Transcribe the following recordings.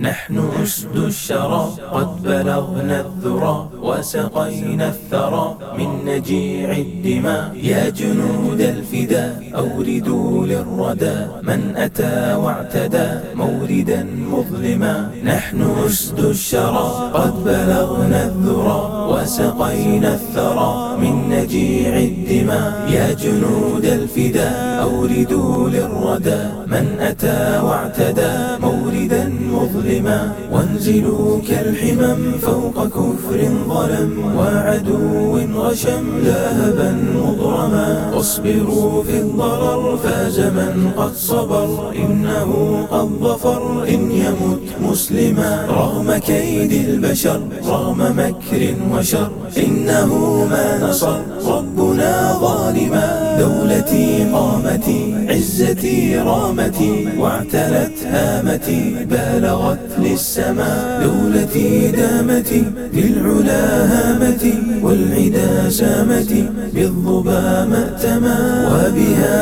نحن أسد الشرى قد بلغنا الذرى وسقينا الثرى من نجيع الدماء. يا جنود الفداء أوردوا للردى من أتى واعتدى موردا مظلما. نحن أسد الشرى قد بلغنا الذرى وسقينا الثرى من نجيع الدماء. يا جنود الفداء أوردوا للردى. من أتى واعتدى موردا مظلما. وانزلوا كالحمم فوق كفر ظلم. وعدو غشم ذهبا مضرما. واصبروا في الضرر فاز من قد صبر. إنه قد ظفر. إن يمت مسلما رغم كيد البشر رغم مكر وشر. إنه ما نصر ربنا ظالما. دولتي قامتي عزتي رامتي واعتلت هامتي بالغت للسماء دولتي دامتي بالعلا هامتي والعدا سامتي بالظبا مأتما وبها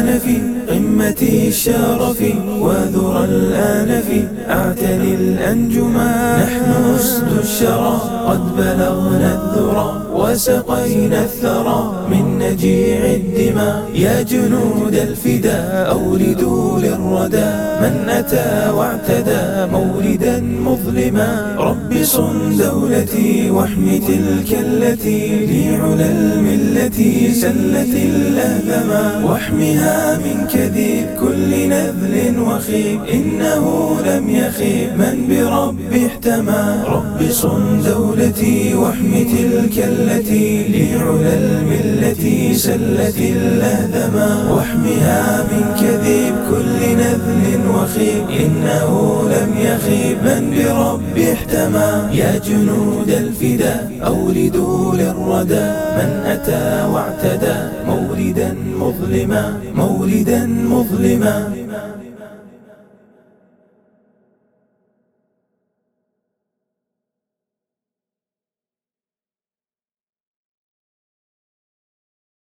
آنفي قمة الشرف وذرى الآنف أعتلي الأنجما نحن أسد الشرى قد بلغنا الذرى وسقينا الثرى من نجيع الدماء. يا جنود الفداء أولدوا للردى. من أتى واعتدى مولدا مظلما. رب صن دولتي واحم تلك التي لعلى الملة سلت الأهدما واحمها من كذب كل نذل وخيب. إنه لم يخيب من برب احتمى. رب صن دولتي واحم تلك التي لعلى الملة سلت الأهدما واحمها من كذب وخيب إنه لم يخيب من برب احتمى. يا جنود الفداء أولدوا للردى. من أتى واعتدى موردا مظلما موردا مظلما.